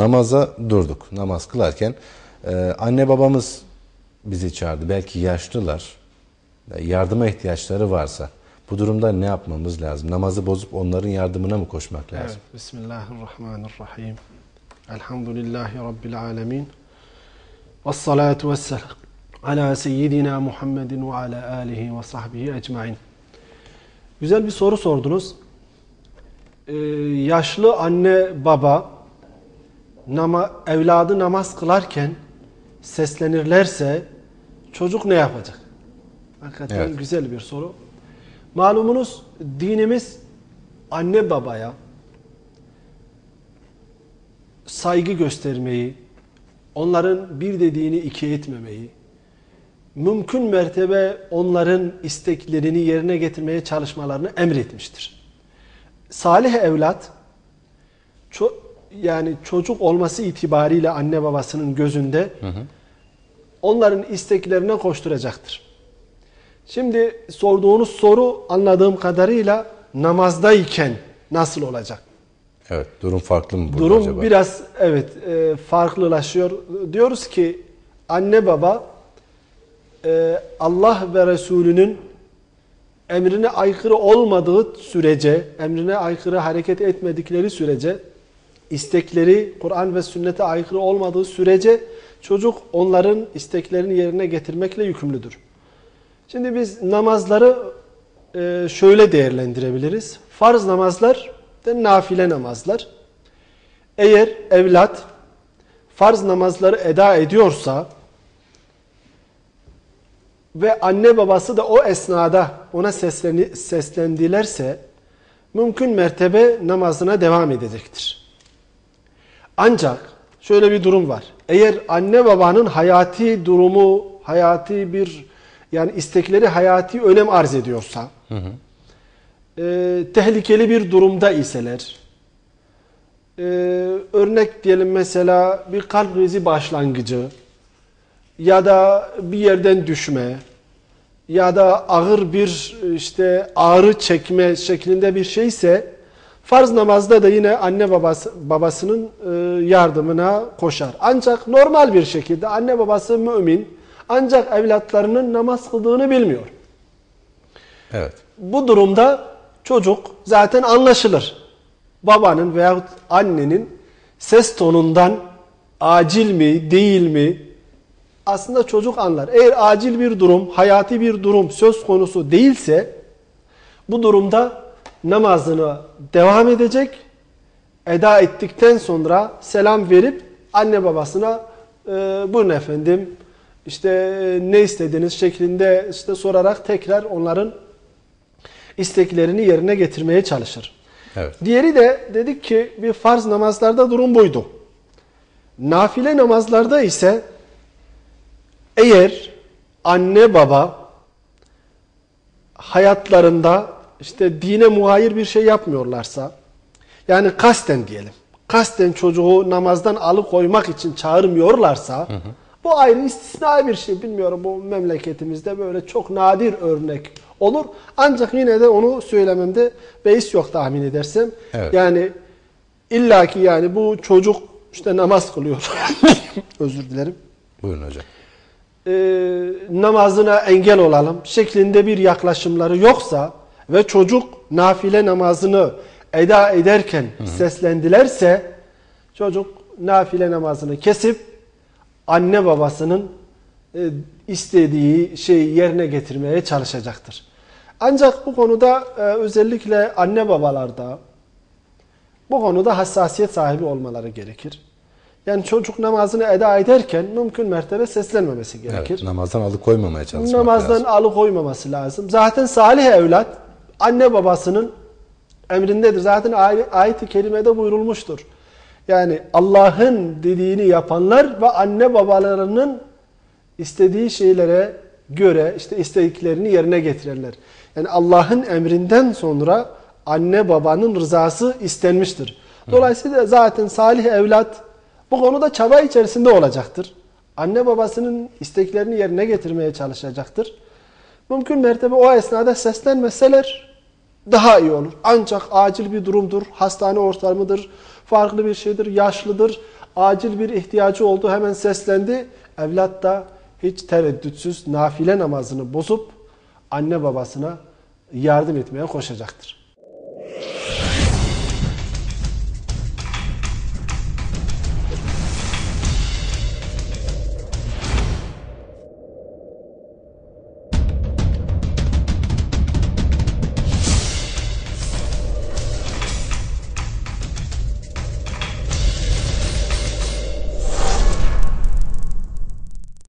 namaza durduk. Namaz kılarken e, anne babamız bizi çağırdı. Belki yaşlılar, e, yardıma ihtiyaçları varsa bu durumda ne yapmamız lazım? Namazı bozup onların yardımına mı koşmak lazım? Evet. Bismillahirrahmanirrahim. Elhamdülillahi Rabbil alemin. Ve salatu ve selam ala seyyidina Muhammedin ve ala alihi ve sahbihi ecmain. Güzel bir soru sordunuz. Ee, yaşlı anne baba nama, evladı namaz kılarken seslenirlerse çocuk ne yapacak? Hakikaten Evet. güzel bir soru. Malumunuz dinimiz anne babaya saygı göstermeyi, onların bir dediğini iki etmemeyi, mümkün mertebe onların isteklerini yerine getirmeye çalışmalarını emretmiştir. Salih evlat, yani çocuk olması itibariyle anne babasının gözünde onların isteklerine koşturacaktır. Şimdi sorduğunuz soru anladığım kadarıyla namazdayken nasıl olacak? Evet, durum farklı mı burada Durum acaba? biraz evet e, farklılaşıyor. Diyoruz ki anne baba e, Allah ve Resulünün emrine aykırı olmadığı sürece, emrine aykırı hareket etmedikleri sürece, istekleri Kur'an ve sünnete aykırı olmadığı sürece çocuk onların isteklerini yerine getirmekle yükümlüdür. Şimdi biz namazları e, şöyle değerlendirebiliriz. Farz namazlar ve nafile namazlar. Eğer evlat farz namazları eda ediyorsa ve anne babası da o esnada ona sesleni, seslendilerse mümkün mertebe namazına devam edecektir. Ancak şöyle bir durum var. Eğer anne babanın hayati durumu, hayati bir yani istekleri hayati önem arz ediyorsa, e, tehlikeli bir durumda iseler, e, örnek diyelim mesela bir kalp krizi başlangıcı ya da bir yerden düşme ya da ağır bir işte ağrı çekme şeklinde bir şeyse farz namazda da yine anne babası babasının e, yardımına koşar. Ancak normal bir şekilde anne babası mümin ancak evlatlarının namaz kıldığını bilmiyor. Evet. Bu durumda çocuk zaten anlaşılır. Babanın veyahut annenin ses tonundan acil mi değil mi aslında çocuk anlar. Eğer acil bir durum, hayati bir durum söz konusu değilse bu durumda namazını devam edecek. Eda ettikten sonra selam verip anne babasına e, buyurun efendim işte e, ne istediniz şeklinde işte sorarak tekrar onların isteklerini yerine getirmeye çalışır. Evet. Diğeri de dedik ki bir farz namazlarda durum buydu. Nafile namazlarda ise eğer anne baba hayatlarında işte dine muhayir bir şey yapmıyorlarsa yani kasten diyelim kasten çocuğu namazdan alıkoymak için çağırmıyorlarsa bu ayrı istisnai bir şey. Bilmiyorum bu memleketimizde böyle çok nadir örnek olur. Ancak yine de onu söylememde beis yok tahmin edersem. Evet. yani illaki yani bu çocuk işte namaz kılıyor. Özür dilerim. Buyurun hocam. e, namazına engel olalım şeklinde bir yaklaşımları yoksa ve çocuk nafile namazını eda ederken seslendilerse çocuk nafile namazını kesip anne babasının e, istediği şeyi yerine getirmeye çalışacaktır. Ancak bu konuda e, özellikle anne babalarda bu konuda hassasiyet sahibi olmaları gerekir. Yani çocuk namazını eda ederken mümkün mertebe seslenmemesi gerekir. Evet, namazdan alıkoymamaya çalışmak Namazdan lazım. alıkoymaması lazım. Zaten salih evlat anne babasının emrindedir. Zaten ay- ayet-i kerimede buyurulmuştur. Yani Allah'ın dediğini yapanlar ve anne babalarının istediği şeylere göre işte istediklerini yerine getirenler. Yani Allah'ın emrinden sonra anne babanın rızası istenmiştir. Dolayısıyla zaten salih evlat bu konuda çaba içerisinde olacaktır. Anne babasının isteklerini yerine getirmeye çalışacaktır. Mümkün mertebe o esnada seslenmeseler daha iyi olur. Ancak acil bir durumdur, hastane ortamıdır, farklı bir şeydir, yaşlıdır. Acil bir ihtiyacı oldu hemen seslendi. Evlat da hiç tereddütsüz nafile namazını bozup anne babasına yardım etmeye koşacaktır.